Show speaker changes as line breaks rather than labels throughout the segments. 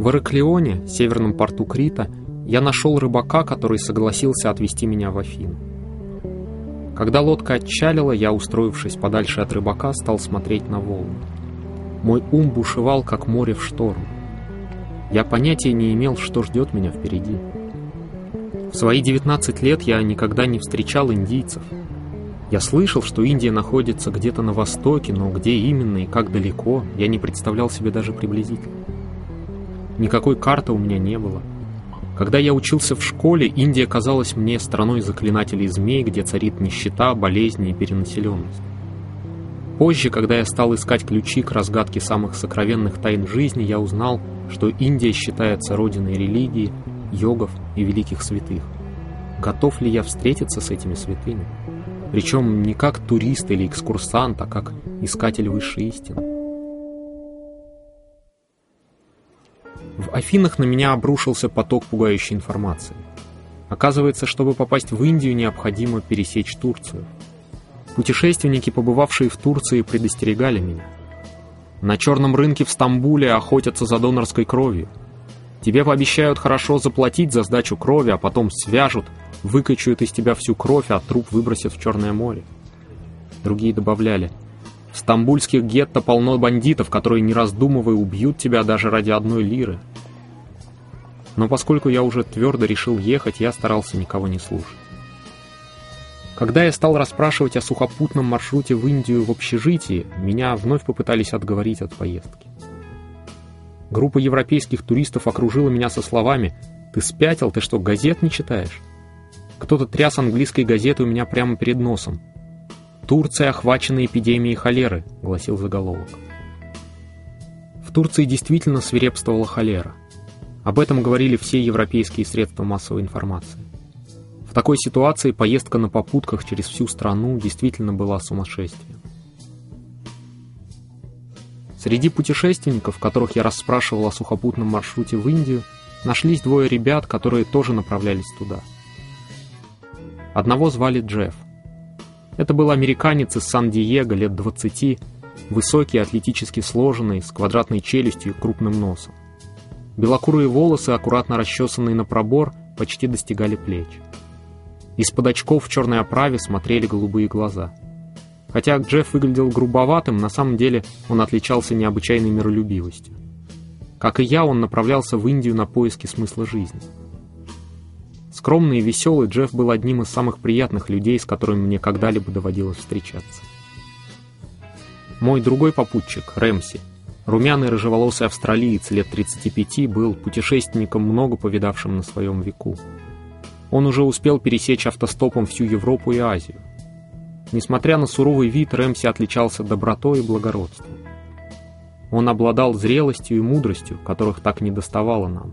В Ираклионе, северном порту Крита, я нашел рыбака, который согласился отвезти меня в Афину. Когда лодка отчалила, я, устроившись подальше от рыбака, стал смотреть на волны. Мой ум бушевал, как море в шторм. Я понятия не имел, что ждет меня впереди. В свои 19 лет я никогда не встречал индийцев. Я слышал, что Индия находится где-то на востоке, но где именно и как далеко, я не представлял себе даже приблизительно. Никакой карты у меня не было. Когда я учился в школе, Индия казалась мне страной заклинателей змей, где царит нищета, болезни и перенаселенность. Позже, когда я стал искать ключи к разгадке самых сокровенных тайн жизни, я узнал, что Индия считается родиной религии, йогов и великих святых. Готов ли я встретиться с этими святыми? Причем не как турист или экскурсант, а как искатель высшей истины. В Афинах на меня обрушился поток пугающей информации. Оказывается, чтобы попасть в Индию, необходимо пересечь Турцию. Путешественники, побывавшие в Турции, предостерегали меня. На черном рынке в Стамбуле охотятся за донорской кровью. Тебе пообещают хорошо заплатить за сдачу крови, а потом свяжут, выкачают из тебя всю кровь, а труп выбросят в Черное море. Другие добавляли, в стамбульских гетто полно бандитов, которые, не раздумывая, убьют тебя даже ради одной лиры. Но поскольку я уже твердо решил ехать, я старался никого не слушать. Когда я стал расспрашивать о сухопутном маршруте в Индию в общежитии, меня вновь попытались отговорить от поездки. Группа европейских туристов окружила меня со словами «Ты спятил? Ты что, газет не читаешь?» Кто-то тряс английской газетой у меня прямо перед носом. «Турция охвачена эпидемией холеры», — гласил заголовок. В Турции действительно свирепствовала холера. Об этом говорили все европейские средства массовой информации. В такой ситуации поездка на попутках через всю страну действительно была сумасшествием. Среди путешественников, которых я расспрашивал о сухопутном маршруте в Индию, нашлись двое ребят, которые тоже направлялись туда. Одного звали Джефф. Это был американец из Сан-Диего, лет 20, высокий, атлетически сложенный, с квадратной челюстью и крупным носом. Белокурые волосы, аккуратно расчесанные на пробор, почти достигали плеч. Из-под очков в черной оправе смотрели голубые глаза. Хотя Джефф выглядел грубоватым, на самом деле он отличался необычайной миролюбивостью. Как и я, он направлялся в Индию на поиски смысла жизни. Скромный и веселый, Джефф был одним из самых приятных людей, с которыми мне когда-либо доводилось встречаться. Мой другой попутчик, Рэмси, румяный рыжеволосый австралиец лет 35, был путешественником, много повидавшим на своем веку. Он уже успел пересечь автостопом всю Европу и Азию. Несмотря на суровый вид, Рэмси отличался добротой и благородством. Он обладал зрелостью и мудростью, которых так не доставало нам.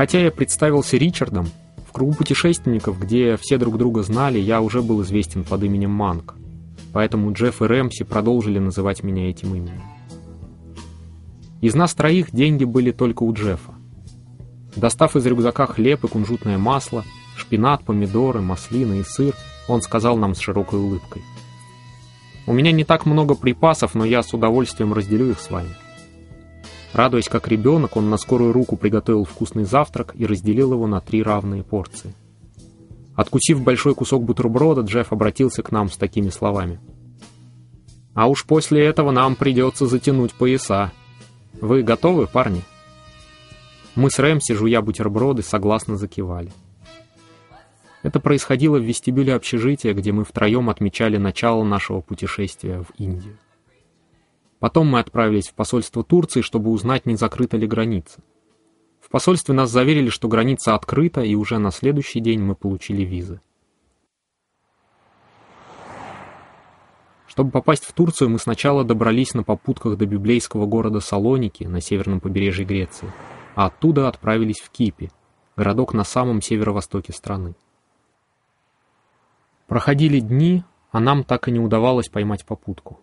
Хотя я представился Ричардом, в кругу путешественников, где все друг друга знали, я уже был известен под именем Манк. Поэтому Джефф и Рэмси продолжили называть меня этим именем. Из нас троих деньги были только у Джеффа. Достав из рюкзака хлеб и кунжутное масло, шпинат, помидоры, маслины и сыр, он сказал нам с широкой улыбкой. «У меня не так много припасов, но я с удовольствием разделю их с вами». Радуясь как ребенок, он на скорую руку приготовил вкусный завтрак и разделил его на три равные порции. Откусив большой кусок бутерброда, Джефф обратился к нам с такими словами. «А уж после этого нам придется затянуть пояса. Вы готовы, парни?» Мы с Рэмси, жуя бутерброды, согласно закивали. Это происходило в вестибюле общежития, где мы втроем отмечали начало нашего путешествия в Индию. Потом мы отправились в посольство Турции, чтобы узнать, не закрыта ли граница. В посольстве нас заверили, что граница открыта, и уже на следующий день мы получили визы. Чтобы попасть в Турцию, мы сначала добрались на попутках до библейского города Салоники на северном побережье Греции, а оттуда отправились в Кипи, городок на самом северо-востоке страны. Проходили дни, а нам так и не удавалось поймать попутку.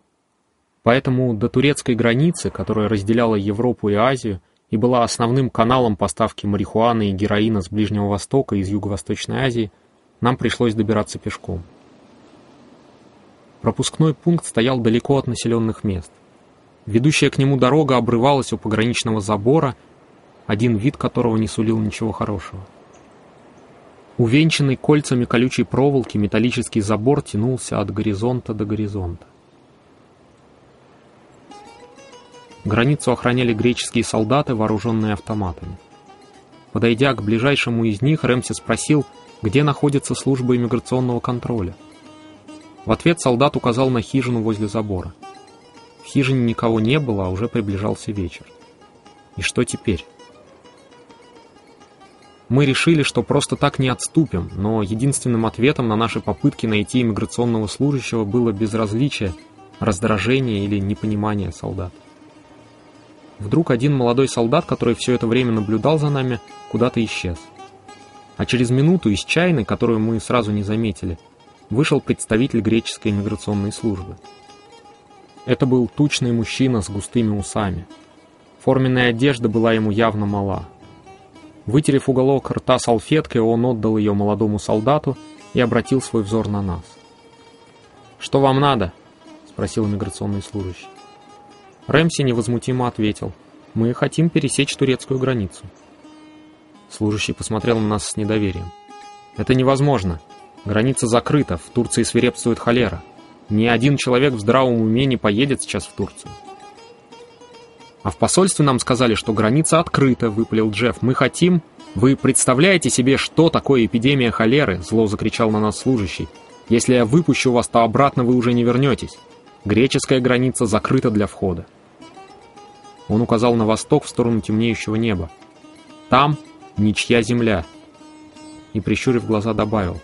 Поэтому до турецкой границы, которая разделяла Европу и Азию и была основным каналом поставки марихуаны и героина с Ближнего Востока и из Юго-Восточной Азии, нам пришлось добираться пешком. Пропускной пункт стоял далеко от населенных мест. Ведущая к нему дорога обрывалась у пограничного забора, один вид которого не сулил ничего хорошего. Увенчанный кольцами колючей проволоки металлический забор тянулся от горизонта до горизонта. Границу охраняли греческие солдаты, вооруженные автоматами. Подойдя к ближайшему из них, Рэмси спросил, где находится служба иммиграционного контроля. В ответ солдат указал на хижину возле забора. В хижине никого не было, а уже приближался вечер. И что теперь? Мы решили, что просто так не отступим, но единственным ответом на наши попытки найти иммиграционного служащего было безразличие, раздражение или непонимание солдат. Вдруг один молодой солдат, который все это время наблюдал за нами, куда-то исчез. А через минуту из чайной, которую мы сразу не заметили, вышел представитель греческой иммиграционной службы. Это был тучный мужчина с густыми усами. Форменная одежда была ему явно мала. Вытерев уголок рта салфеткой, он отдал ее молодому солдату и обратил свой взор на нас. «Что вам надо?» — спросил иммиграционный служащий. Рэмси невозмутимо ответил. «Мы хотим пересечь турецкую границу». Служащий посмотрел на нас с недоверием. «Это невозможно. Граница закрыта, в Турции свирепствует холера. Ни один человек в здравом уме не поедет сейчас в Турцию». «А в посольстве нам сказали, что граница открыта», — выпалил Джефф. «Мы хотим...» «Вы представляете себе, что такое эпидемия холеры?» — зло закричал на нас служащий. «Если я выпущу вас, то обратно вы уже не вернетесь. Греческая граница закрыта для входа». Он указал на восток в сторону темнеющего неба. «Там ничья земля». И, прищурив глаза, добавил.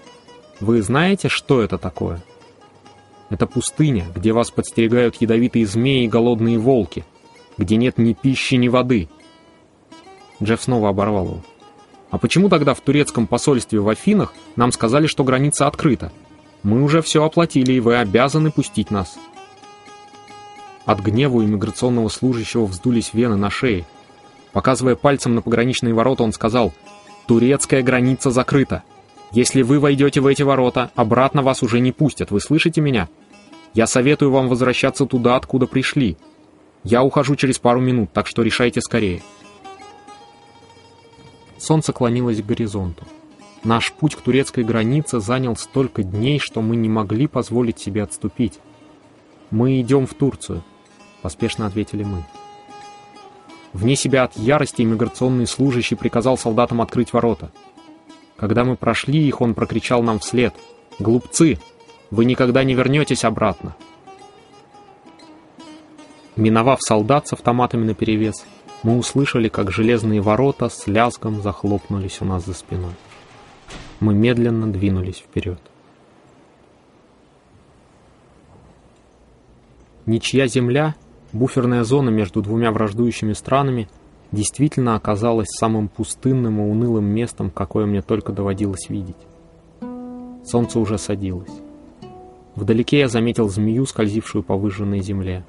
«Вы знаете, что это такое?» «Это пустыня, где вас подстерегают ядовитые змеи и голодные волки, где нет ни пищи, ни воды». Джефф снова оборвал его. «А почему тогда в турецком посольстве в Афинах нам сказали, что граница открыта? Мы уже все оплатили, и вы обязаны пустить нас». От гнева у иммиграционного служащего вздулись вены на шее. Показывая пальцем на пограничные ворота, он сказал, «Турецкая граница закрыта. Если вы войдете в эти ворота, обратно вас уже не пустят. Вы слышите меня? Я советую вам возвращаться туда, откуда пришли. Я ухожу через пару минут, так что решайте скорее». Солнце клонилось к горизонту. Наш путь к турецкой границе занял столько дней, что мы не могли позволить себе отступить. Мы идем в Турцию поспешно ответили мы. Вне себя от ярости иммиграционный служащий приказал солдатам открыть ворота. Когда мы прошли их, он прокричал нам вслед. «Глупцы! Вы никогда не вернетесь обратно!» Миновав солдат с автоматами наперевес, мы услышали, как железные ворота с лязгом захлопнулись у нас за спиной. Мы медленно двинулись вперед. Ничья земля Буферная зона между двумя враждующими странами действительно оказалась самым пустынным и унылым местом, какое мне только доводилось видеть. Солнце уже садилось. Вдалеке я заметил змею, скользившую по выжженной земле.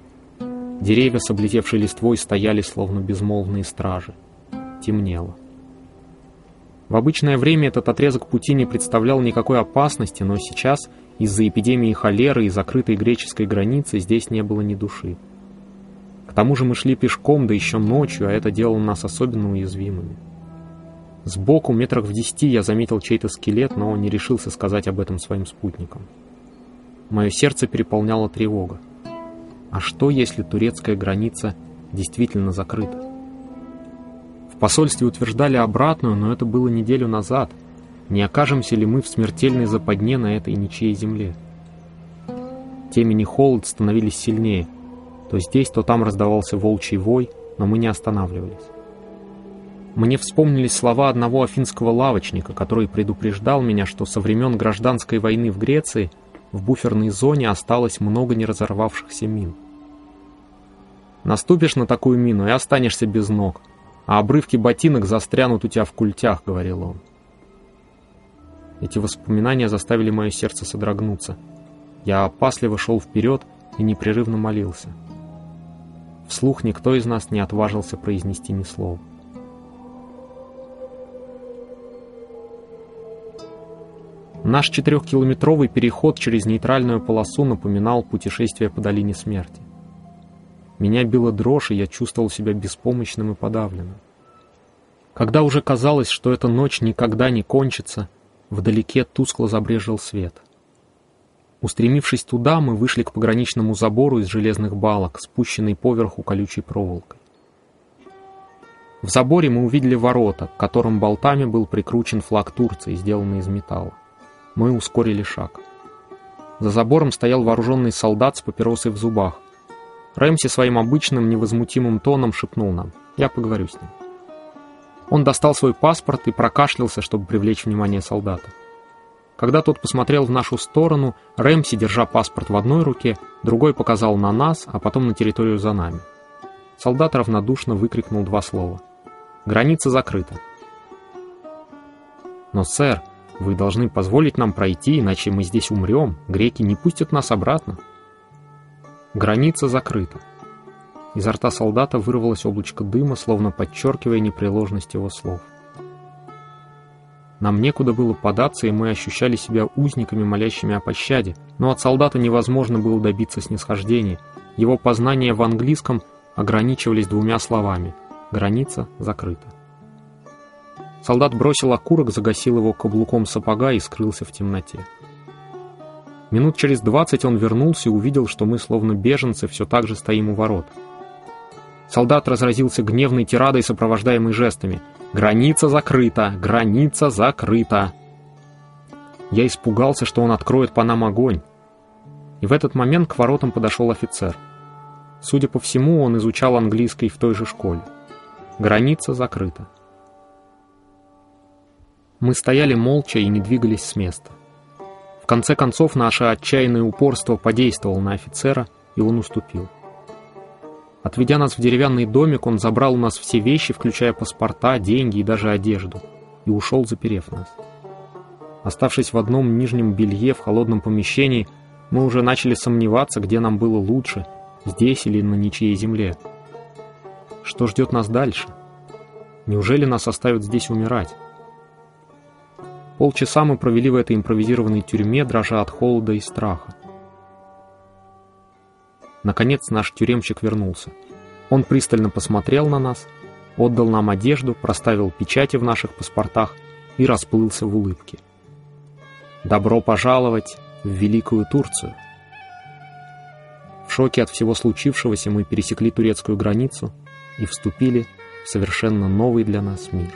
Деревья с облетевшей листвой стояли, словно безмолвные стражи. Темнело. В обычное время этот отрезок пути не представлял никакой опасности, но сейчас, из-за эпидемии холеры и закрытой греческой границы, здесь не было ни души. К тому же мы шли пешком, да еще ночью, а это делало нас особенно уязвимыми. Сбоку, метрах в десяти, я заметил чей-то скелет, но не решился сказать об этом своим спутникам. Мое сердце переполняло тревога. А что, если турецкая граница действительно закрыта? В посольстве утверждали обратную, но это было неделю назад. Не окажемся ли мы в смертельной западне на этой ничьей земле? Темень и холод становились сильнее. То здесь, то там раздавался волчий вой, но мы не останавливались. Мне вспомнились слова одного афинского лавочника, который предупреждал меня, что со времен гражданской войны в Греции в буферной зоне осталось много неразорвавшихся мин. Наступишь на такую мину и останешься без ног, а обрывки ботинок застрянут у тебя в культях, — говорил он. Эти воспоминания заставили мое сердце содрогнуться. Я опасливо шел вперед и непрерывно молился — Вслух никто из нас не отважился произнести ни слова. Наш четырехкилометровый переход через нейтральную полосу напоминал путешествие по долине смерти. Меня била дрожь, и я чувствовал себя беспомощным и подавленным. Когда уже казалось, что эта ночь никогда не кончится, вдалеке тускло забрежил свет. Устремившись туда, мы вышли к пограничному забору из железных балок, спущенной поверху колючей проволокой. В заборе мы увидели ворота, к которым болтами был прикручен флаг Турции, сделанный из металла. Мы ускорили шаг. За забором стоял вооруженный солдат с папиросой в зубах. Рэмси своим обычным невозмутимым тоном шепнул нам «Я поговорю с ним». Он достал свой паспорт и прокашлялся, чтобы привлечь внимание солдата. Когда тот посмотрел в нашу сторону, Рэмси, держа паспорт в одной руке, другой показал на нас, а потом на территорию за нами. Солдат равнодушно выкрикнул два слова — Граница закрыта. Но, сэр, вы должны позволить нам пройти, иначе мы здесь умрем. Греки не пустят нас обратно. Граница закрыта. Изо рта солдата вырвалось облачко дыма, словно подчеркивая непреложность его слов. Нам некуда было податься, и мы ощущали себя узниками, молящими о пощаде, но от солдата невозможно было добиться снисхождения. Его познания в английском ограничивались двумя словами Граница закрыта. Солдат бросил окурок, загасил его каблуком сапога и скрылся в темноте. Минут через двадцать он вернулся и увидел, что мы, словно беженцы, все так же стоим у ворот. Солдат разразился гневной тирадой, сопровождаемой жестами. «Граница закрыта! Граница закрыта!» Я испугался, что он откроет по нам огонь. И в этот момент к воротам подошел офицер. Судя по всему, он изучал английский в той же школе. Граница закрыта. Мы стояли молча и не двигались с места. В конце концов, наше отчаянное упорство подействовало на офицера, и он уступил. Отведя нас в деревянный домик, он забрал у нас все вещи, включая паспорта, деньги и даже одежду, и ушел, заперев нас. Оставшись в одном нижнем белье в холодном помещении, мы уже начали сомневаться, где нам было лучше, здесь или на ничьей земле. Что ждет нас дальше? Неужели нас оставят здесь умирать? Полчаса мы провели в этой импровизированной тюрьме, дрожа от холода и страха. Наконец наш тюремщик вернулся. Он пристально посмотрел на нас, отдал нам одежду, проставил печати в наших паспортах и расплылся в улыбке. «Добро пожаловать в Великую Турцию!» В шоке от всего случившегося мы пересекли турецкую границу и вступили в совершенно новый для нас мир.